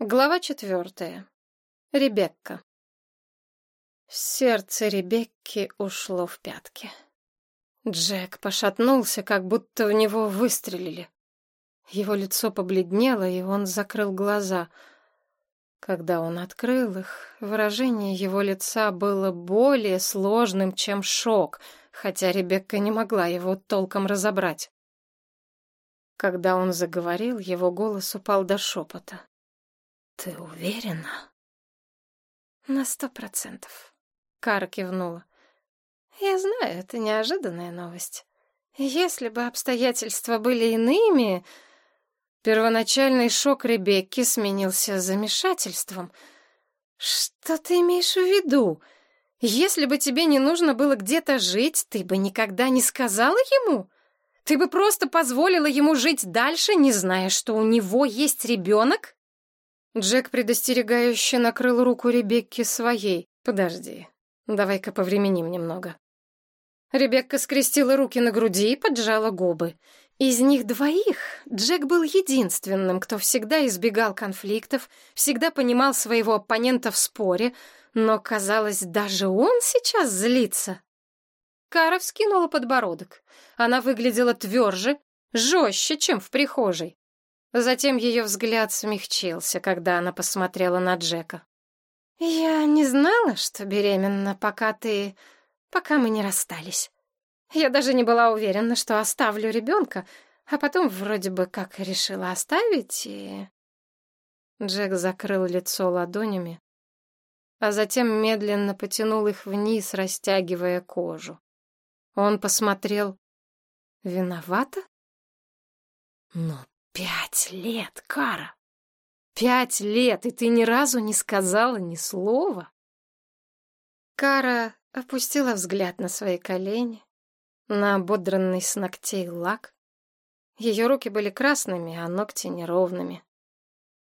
Глава четвертая. Ребекка. Сердце Ребекки ушло в пятки. Джек пошатнулся, как будто в него выстрелили. Его лицо побледнело, и он закрыл глаза. Когда он открыл их, выражение его лица было более сложным, чем шок, хотя Ребекка не могла его толком разобрать. Когда он заговорил, его голос упал до шепота. «Ты уверена?» «На сто процентов», — Кара кивнула. «Я знаю, это неожиданная новость. Если бы обстоятельства были иными...» Первоначальный шок Ребекки сменился замешательством. «Что ты имеешь в виду? Если бы тебе не нужно было где-то жить, ты бы никогда не сказала ему? Ты бы просто позволила ему жить дальше, не зная, что у него есть ребенок?» Джек предостерегающе накрыл руку Ребекки своей. «Подожди, давай-ка повременим немного». Ребекка скрестила руки на груди и поджала губы. Из них двоих Джек был единственным, кто всегда избегал конфликтов, всегда понимал своего оппонента в споре, но, казалось, даже он сейчас злится. Кара вскинула подбородок. Она выглядела тверже, жестче, чем в прихожей. Затем ее взгляд смягчился, когда она посмотрела на Джека. «Я не знала, что беременна, пока ты... пока мы не расстались. Я даже не была уверена, что оставлю ребенка, а потом вроде бы как решила оставить и...» Джек закрыл лицо ладонями, а затем медленно потянул их вниз, растягивая кожу. Он посмотрел... «Виновата?» «Но Пять лет, Кара! Пять лет, и ты ни разу не сказала ни слова. Кара опустила взгляд на свои колени, на ободранный с ногтей лак. Ее руки были красными, а ногти неровными.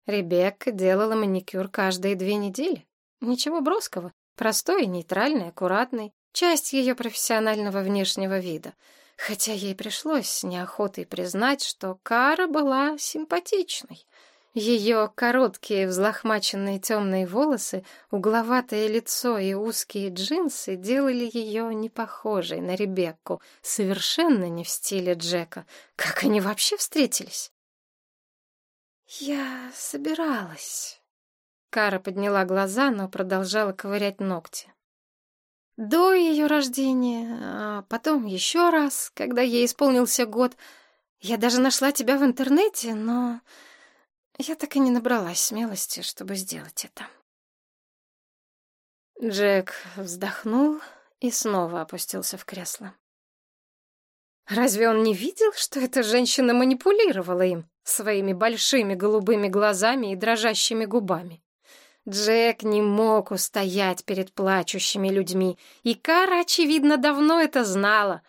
Ребекка делала маникюр каждые две недели. Ничего броского, простой, нейтральный, аккуратный, часть ее профессионального внешнего вида — хотя ей пришлось с неохотой признать, что Кара была симпатичной. Ее короткие взлохмаченные темные волосы, угловатое лицо и узкие джинсы делали ее не похожей на Ребекку, совершенно не в стиле Джека. Как они вообще встретились? «Я собиралась...» Кара подняла глаза, но продолжала ковырять ногти. До ее рождения, а потом еще раз, когда ей исполнился год. Я даже нашла тебя в интернете, но я так и не набралась смелости, чтобы сделать это. Джек вздохнул и снова опустился в кресло. Разве он не видел, что эта женщина манипулировала им своими большими голубыми глазами и дрожащими губами? Джек не мог устоять перед плачущими людьми, и Кара, очевидно, давно это знала.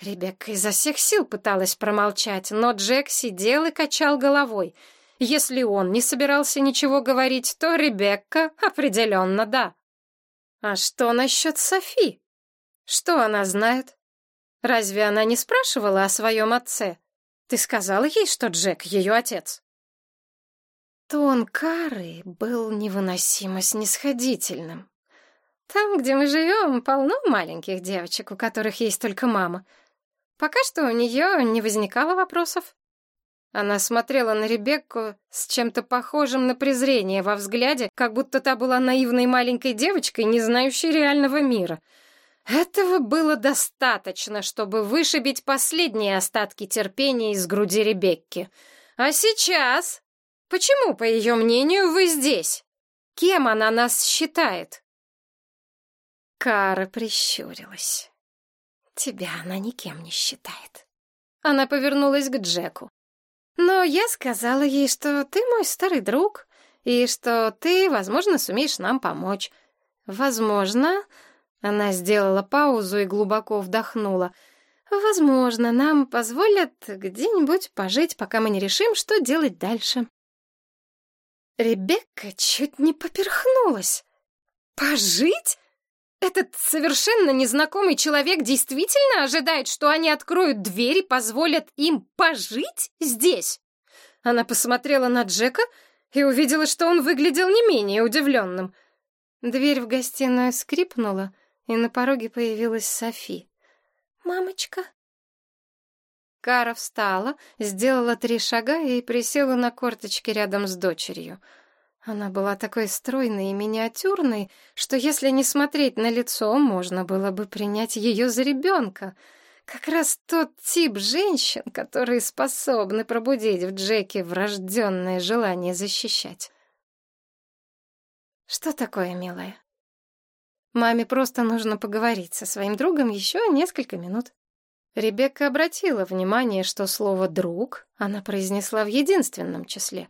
Ребекка изо всех сил пыталась промолчать, но Джек сидел и качал головой. Если он не собирался ничего говорить, то Ребекка определенно да. А что насчет Софи? Что она знает? Разве она не спрашивала о своем отце? Ты сказала ей, что Джек ее отец? Тон Кары был невыносимо снисходительным. Там, где мы живем, полно маленьких девочек, у которых есть только мама. Пока что у нее не возникало вопросов. Она смотрела на Ребекку с чем-то похожим на презрение во взгляде, как будто та была наивной маленькой девочкой, не знающей реального мира. Этого было достаточно, чтобы вышибить последние остатки терпения из груди Ребекки. А сейчас Почему, по ее мнению, вы здесь? Кем она нас считает?» Кара прищурилась. «Тебя она никем не считает». Она повернулась к Джеку. «Но я сказала ей, что ты мой старый друг, и что ты, возможно, сумеешь нам помочь. Возможно...» Она сделала паузу и глубоко вдохнула. «Возможно, нам позволят где-нибудь пожить, пока мы не решим, что делать дальше». Ребекка чуть не поперхнулась. «Пожить? Этот совершенно незнакомый человек действительно ожидает, что они откроют дверь и позволят им пожить здесь?» Она посмотрела на Джека и увидела, что он выглядел не менее удивленным. Дверь в гостиную скрипнула, и на пороге появилась Софи. «Мамочка?» Кара встала, сделала три шага и присела на корточки рядом с дочерью. Она была такой стройной и миниатюрной, что если не смотреть на лицо, можно было бы принять ее за ребенка. Как раз тот тип женщин, которые способны пробудить в Джеке врожденное желание защищать. Что такое, милая? Маме просто нужно поговорить со своим другом еще несколько минут. Ребекка обратила внимание, что слово «друг» она произнесла в единственном числе.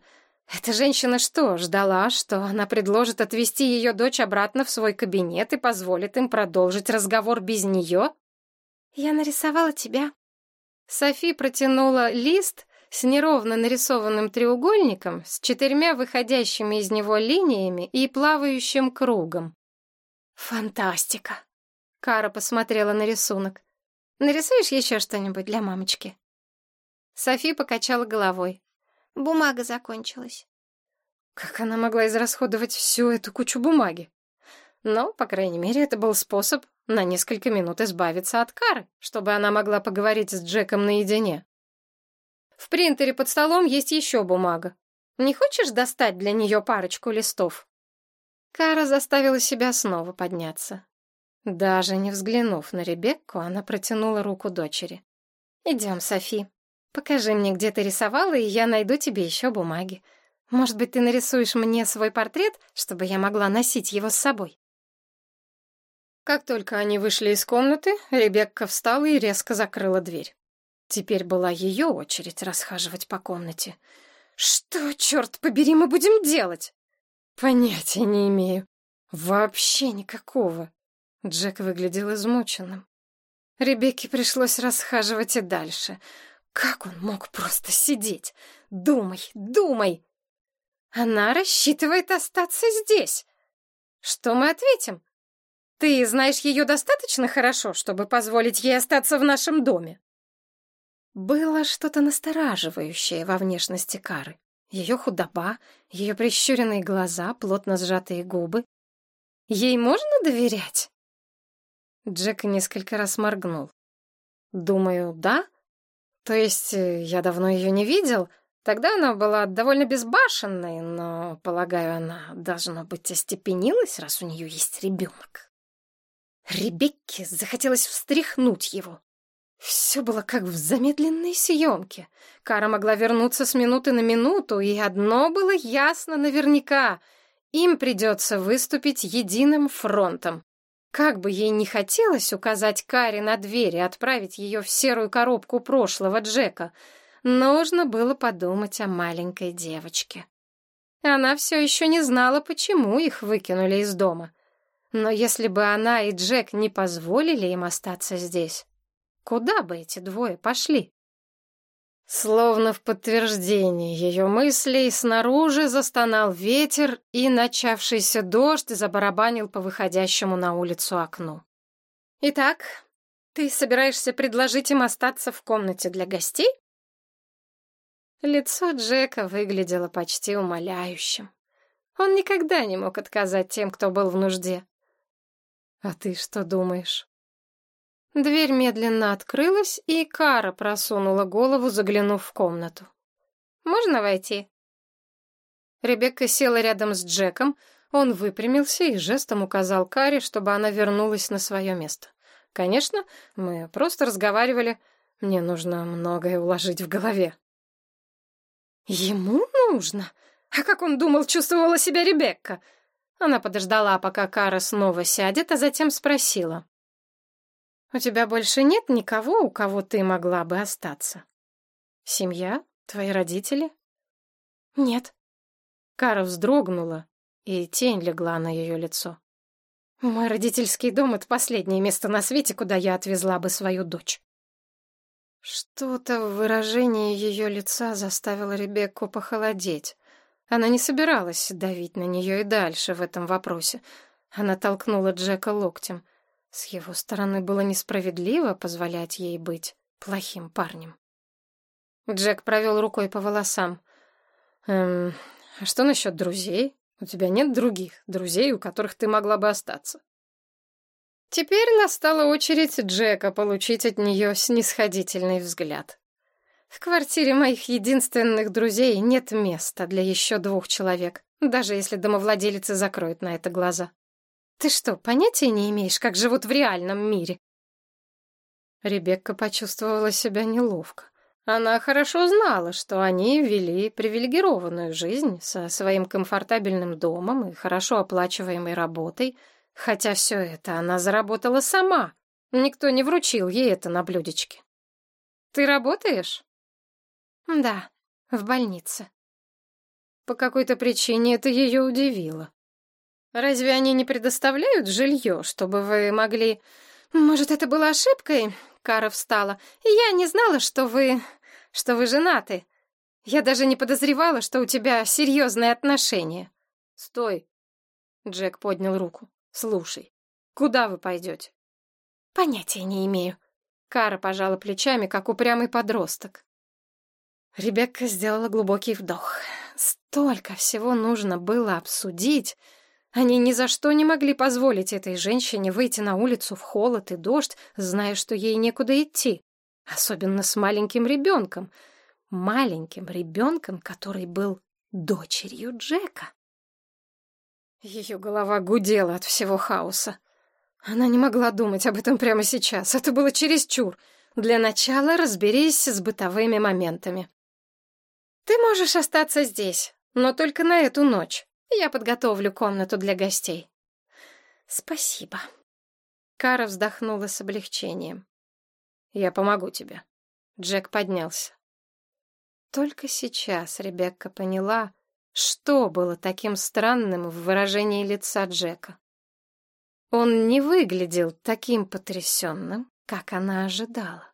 Эта женщина что, ждала, что она предложит отвезти ее дочь обратно в свой кабинет и позволит им продолжить разговор без нее? «Я нарисовала тебя». Софи протянула лист с неровно нарисованным треугольником, с четырьмя выходящими из него линиями и плавающим кругом. «Фантастика!» Кара посмотрела на рисунок. Нарисуешь еще что-нибудь для мамочки?» Софи покачала головой. «Бумага закончилась». Как она могла израсходовать всю эту кучу бумаги? Но, по крайней мере, это был способ на несколько минут избавиться от кары, чтобы она могла поговорить с Джеком наедине. В принтере под столом есть еще бумага. Не хочешь достать для нее парочку листов? Кара заставила себя снова подняться. Даже не взглянув на Ребекку, она протянула руку дочери. «Идем, Софи. Покажи мне, где ты рисовала, и я найду тебе еще бумаги. Может быть, ты нарисуешь мне свой портрет, чтобы я могла носить его с собой?» Как только они вышли из комнаты, Ребекка встала и резко закрыла дверь. Теперь была ее очередь расхаживать по комнате. «Что, черт побери, мы будем делать?» «Понятия не имею. Вообще никакого». Джек выглядел измученным. Ребекке пришлось расхаживать и дальше. Как он мог просто сидеть? Думай, думай! Она рассчитывает остаться здесь. Что мы ответим? Ты знаешь ее достаточно хорошо, чтобы позволить ей остаться в нашем доме? Было что-то настораживающее во внешности Кары. Ее худоба, ее прищуренные глаза, плотно сжатые губы. Ей можно доверять? Джек несколько раз моргнул. «Думаю, да. То есть э, я давно ее не видел. Тогда она была довольно безбашенной, но, полагаю, она, должно быть, остепенилась, раз у нее есть ребенок». Ребекке захотелось встряхнуть его. Все было как в замедленной съемке. Кара могла вернуться с минуты на минуту, и одно было ясно наверняка — им придется выступить единым фронтом. Как бы ей не хотелось указать Каре на дверь и отправить ее в серую коробку прошлого Джека, нужно было подумать о маленькой девочке. Она все еще не знала, почему их выкинули из дома. Но если бы она и Джек не позволили им остаться здесь, куда бы эти двое пошли? Словно в подтверждение ее мыслей, снаружи застонал ветер, и начавшийся дождь забарабанил по выходящему на улицу окну. «Итак, ты собираешься предложить им остаться в комнате для гостей?» Лицо Джека выглядело почти умоляющим. Он никогда не мог отказать тем, кто был в нужде. «А ты что думаешь?» Дверь медленно открылась, и Кара просунула голову, заглянув в комнату. «Можно войти?» Ребекка села рядом с Джеком, он выпрямился и жестом указал Каре, чтобы она вернулась на свое место. «Конечно, мы просто разговаривали. Мне нужно многое уложить в голове». «Ему нужно? А как он думал, чувствовала себя Ребекка?» Она подождала, пока Кара снова сядет, а затем спросила. У тебя больше нет никого, у кого ты могла бы остаться? Семья? Твои родители? Нет. Кара вздрогнула, и тень легла на ее лицо. Мой родительский дом — это последнее место на свете, куда я отвезла бы свою дочь. Что-то в выражении ее лица заставило Ребекку похолодеть. Она не собиралась давить на нее и дальше в этом вопросе. Она толкнула Джека локтем. С его стороны было несправедливо позволять ей быть плохим парнем. Джек провел рукой по волосам. «Эм, А что насчет друзей? У тебя нет других друзей, у которых ты могла бы остаться?» Теперь настала очередь Джека получить от нее снисходительный взгляд. В квартире моих единственных друзей нет места для еще двух человек, даже если домовладелец и закроет на это глаза. Ты что, понятия не имеешь, как живут в реальном мире? Ребекка почувствовала себя неловко. Она хорошо знала, что они вели привилегированную жизнь со своим комфортабельным домом и хорошо оплачиваемой работой, хотя все это она заработала сама. Никто не вручил ей это на блюдечке. «Ты работаешь?» «Да, в больнице». По какой-то причине это ее удивило. «Разве они не предоставляют жилье, чтобы вы могли...» «Может, это была ошибкой?» Кара встала. «Я не знала, что вы... что вы женаты. Я даже не подозревала, что у тебя серьезные отношения». «Стой!» Джек поднял руку. «Слушай, куда вы пойдете?» «Понятия не имею». Кара пожала плечами, как упрямый подросток. Ребекка сделала глубокий вдох. Столько всего нужно было обсудить. Они ни за что не могли позволить этой женщине выйти на улицу в холод и дождь, зная, что ей некуда идти. Особенно с маленьким ребенком. Маленьким ребенком, который был дочерью Джека. Ее голова гудела от всего хаоса. Она не могла думать об этом прямо сейчас. Это было чересчур. Для начала разберись с бытовыми моментами. «Ты можешь остаться здесь, но только на эту ночь. Я подготовлю комнату для гостей». «Спасибо». Кара вздохнула с облегчением. «Я помогу тебе». Джек поднялся. Только сейчас Ребекка поняла, что было таким странным в выражении лица Джека. Он не выглядел таким потрясенным, как она ожидала.